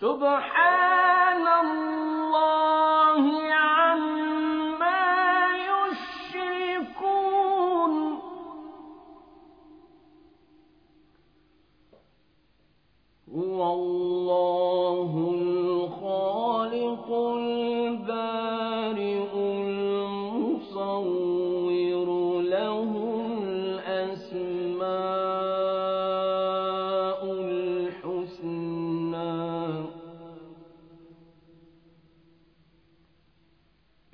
سبحان الله عما يشركون. هو الله الخالق البارئ.